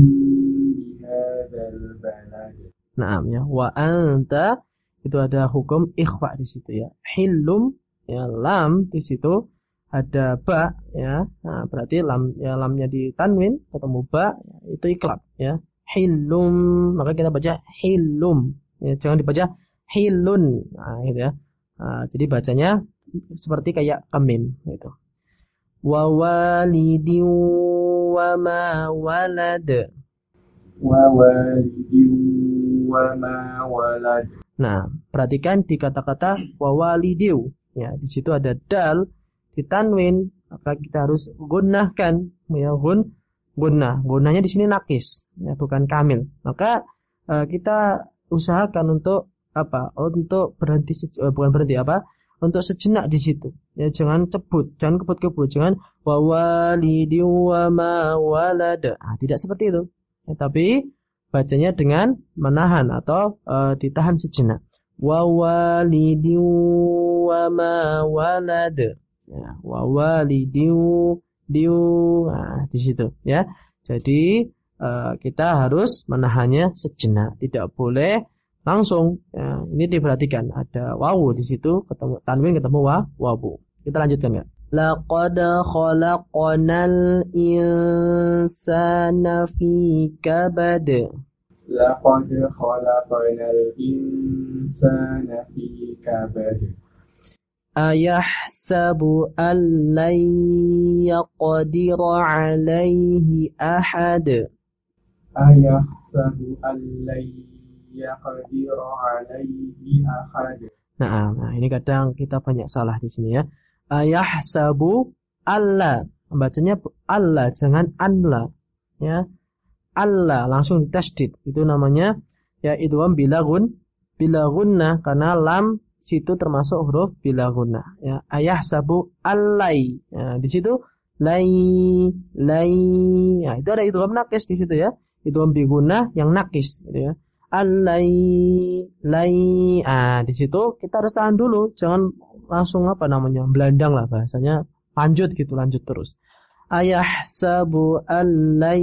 bihadzal balad. Naam ya. Wa anta itu ada hukum ikhfa di situ ya. Hillum ya lam di situ ada ba ya nah, berarti lam ya lamnya di tanwin ketemu ba itu iklab ya hilum maka kita baca hilum ya, jangan dibaca hilun nah gitu ya. Nah, jadi bacanya seperti kayak kamim gitu. Wa walidi wa ma walad. Wa walidi wa ma walad. Nah perhatikan di kata-kata wa walidiu. Ya, di situ ada dal di tanwin, maka kita harus gunakan ya gun gunnah. Gunnahnya di sini nakis, ya bukan kamil. Maka uh, kita usahakan untuk apa? Untuk berhenti uh, bukan berhenti apa? Untuk sejenak di situ. Ya jangan cebut, jangan kebut-kebut, jangan wa walidi wa ma walada. Nah, tidak seperti itu. Ya, tapi bacanya dengan menahan atau uh, ditahan sejenak wa walidin wa ma walad ya, wa diu. Nah, di situ ya. Jadi uh, kita harus menahannya sejenak. Tidak boleh langsung ya, ini diperhatikan. Ada wawu di situ ketemu tanwin ketemu wa wawu. Kita lanjutkan ya laqad khalaqnal insana fi kabad. Laqad khalaqnal insana fi kabad. أيحسب أن لن يقدر عليه أحد أيحسب أن لن يقدر عليه أحد Nah, nah, ini kadang kita banyak salah di sini ya. Ayahsabu Allah. Bacanya Allah, jangan anla. Ya. Allah langsung ditasdid. Itu namanya ya idgham bila gun bila gunna karena lam situ termasuk huruf bila gunna. Ya, ayah sabu allai. Ya, di situ lai lai. Ya, itu ada idgham nakis di situ ya. Idgham biguna yang nakis gitu ya. Allai lai. Ah, di situ kita harus tahan dulu, jangan langsung apa namanya? belandang lah bahasanya. Lanjut gitu, lanjut terus ayahsabu an lan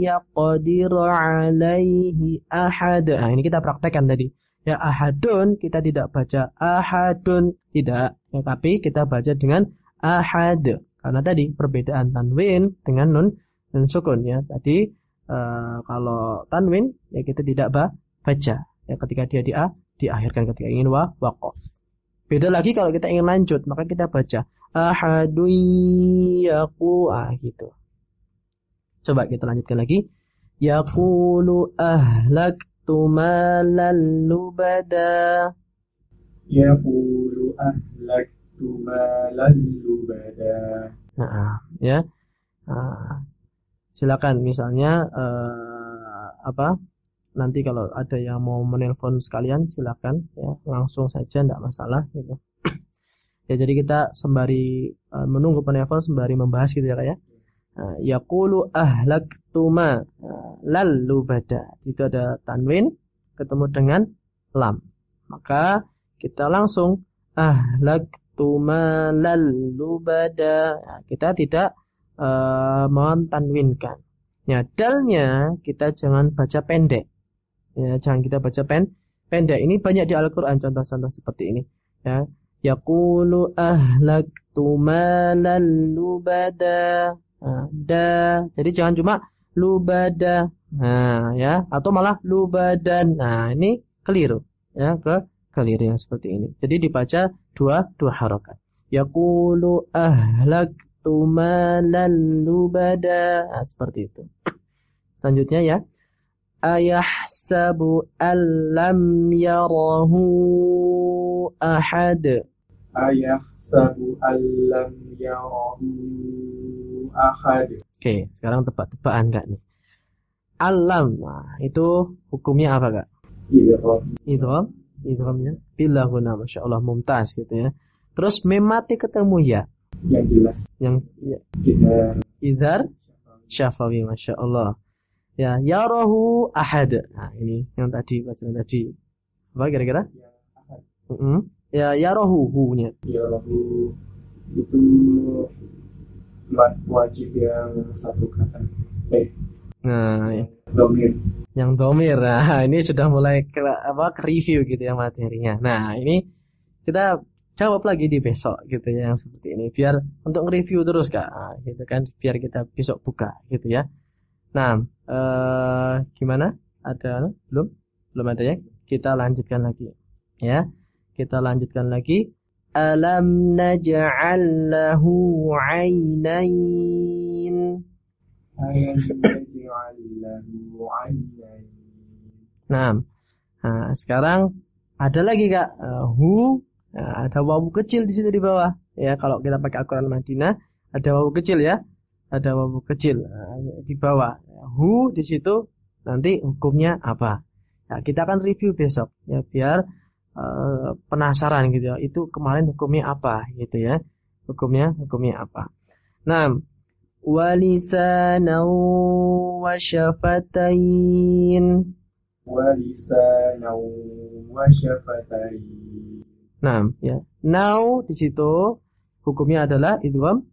yaqdir alaihi ahad. Nah, ini kita praktekkan tadi. Ya ahadun kita tidak baca ahadun tidak, ya, tapi kita baca dengan ahad. Karena tadi perbedaan tanwin dengan nun dan sukun ya. Tadi uh, kalau tanwin ya kita tidak baca ya ketika dia di a diakhirkan ketika ingin wa waqaf. Beda lagi kalau kita ingin lanjut, maka kita baca ahadun yaku ah gitu. Coba kita lanjutkan lagi. Yaqulu ahlaktu malan lubada. Yaqulu ahlaktu malan lubada. Nah, ya. Nah, silakan misalnya uh, apa? nanti kalau ada yang mau menelpon sekalian silakan ya langsung saja tidak masalah gitu [CLEARS THROAT] ya jadi kita sembari uh, menunggu penelpon sembari membahas gitu ya kayak ya yaqulu ahlaktuma lalu bada itu ada tanwin ketemu dengan lam maka kita langsung ahlaktuma lalu bada kita tidak uh, mentanwinkan ya dalnya kita jangan baca pendek Ya, jangan kita baca pen pendek. Ini banyak di Al-Qur'an contoh-contoh seperti ini. Ya. Yaqulu ahlaktu malan lubada. Nah, da. Jadi jangan cuma lubada. Nah, ya, atau malah lubadan. Nah, ini keliru. Ya, ke keliru yang seperti ini. Jadi dibaca dua dua harokat. Yaqulu ahlaktu malan lubada. Nah, seperti itu. Selanjutnya ya. Ayahsabu allam yarahu ahad. Ayahsabu allam yarahu ahad. Oke, sekarang tebak-tebakan Kak nih. Alam, nah, itu hukumnya apa Kak? Idgham, idghamnya bila guna Masya Allah mumtaz gitu ya. Terus memati ketemu ya. Yang jelas. Yang ya, Kita idhar syafawi Masya Allah. Ya, yarahu ahad. Nah, ini yang tadi bacaan tadi. Apa kira-kira? yang ahad. Mm-mm. Ya, yarahu hu-nya. Yarahu itu wajib yang satu kata. Eh, Nah, ya. domir. yang domir. Nah, [LAUGHS] ini sudah mulai ke, apa ke review gitu ya materinya. Nah, ini kita jawab lagi di besok gitu ya yang seperti ini biar untuk nge-review terus Kak. Nah, gitu kan biar kita besok buka gitu ya. Nah, eh gimana? Ada belum? Belum ada ya? Kita lanjutkan lagi. Ya. Kita lanjutkan lagi. Alam naj'al lahu 'ainain. Lahu. Nah, nah sekarang ada lagi kak, Eh, hu, Nah, ada wawu kecil di situ di bawah. Ya, kalau kita pakai Al-Quran Madinah, ada wawu kecil ya, ada wawu kecil Nah, di bawah. Hu di situ nanti hukumnya apa? Ya, kita akan review besok ya biar Eh, penasaran gitu ya. Itu kemarin hukumnya apa gitu ya. Hukumnya hukumnya apa. Nah, walisana wa syafatain. Walisanan wa. Nah, ya. Now di situ hukumnya adalah idgham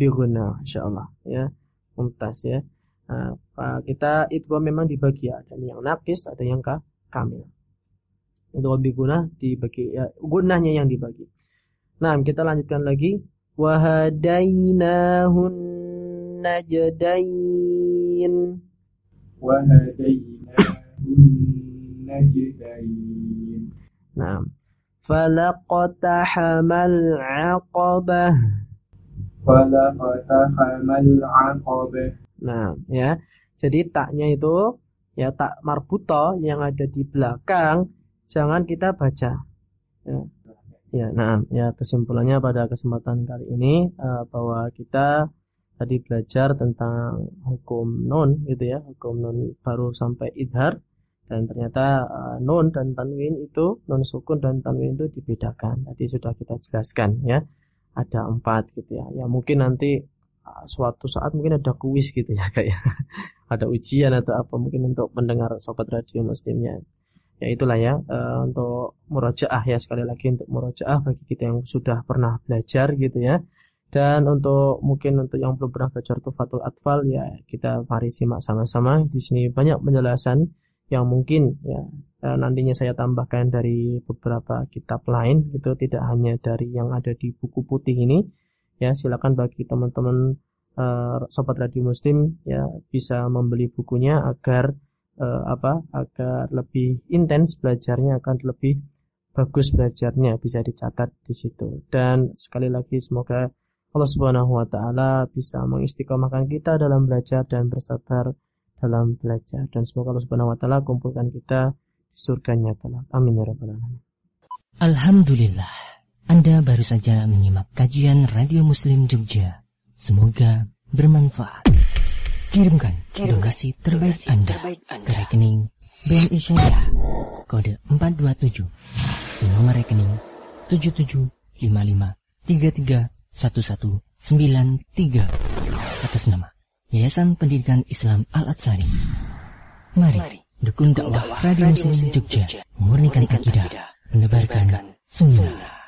biguna insyaallah ya mumtaz ya nah, kita itu memang dibagi ya ada yang napis ada yang kamil untuk lebih gunah dibagi ya, gunahnya yang dibagi. Nah, kita lanjutkan lagi. Wahadainahun najdain. Wa najdain. Nah, falaqtahamal aqabah. Falaqtahamal aqabah. Nah ya. Jadi taknya itu ya tak marbuto yang ada di belakang jangan kita baca. Ya. Ya, nah, ya kesimpulannya pada kesempatan kali ini eh, bahwa kita tadi belajar tentang hukum nun gitu ya, hukum nun baru sampai idhar dan ternyata eh, nun dan tanwin itu nun sukun dan tanwin itu dibedakan. Tadi sudah kita jelaskan ya. Ada empat gitu ya. Ya mungkin nanti uh, suatu saat mungkin ada kuis gitu ya [LAUGHS] kayak ada ujian atau apa mungkin untuk pendengar sobat radio muslimnya ya itulah ya eh, untuk murojaah ya sekali lagi untuk murojaah bagi kita yang sudah pernah belajar gitu ya. Dan untuk mungkin untuk yang belum pernah belajar Tufatul Atfal ya kita mari simak sama-sama. Di sini banyak penjelasan yang mungkin ya eh, nantinya saya tambahkan dari beberapa kitab lain gitu tidak hanya dari yang ada di buku putih ini. Ya silakan bagi teman-teman eh, sobat radio muslim ya bisa membeli bukunya agar eh, apa agar lebih intens belajarnya akan lebih bagus belajarnya bisa dicatat di situ dan sekali lagi semoga Allah Subhanahu wa taala bisa mengistiqomahkan kita dalam belajar dan bersabar dalam belajar dan semoga Allah Subhanahu wa taala kumpulkan kita di surganya kelak amin ya rabbal alamin Alhamdulillah, Anda baru saja menyimak kajian Radio Muslim Jogja. Semoga bermanfaat. Kirimkan donasi terbaik Anda. ke rekening BNI Syariah kode 427 di nomor rekening 7755331193 atas nama Yayasan Pendidikan Islam Al-Atsari. Mari dukung dakwah Radio Muslim Jogja, memurnikan akidah, menebarkan sunnah.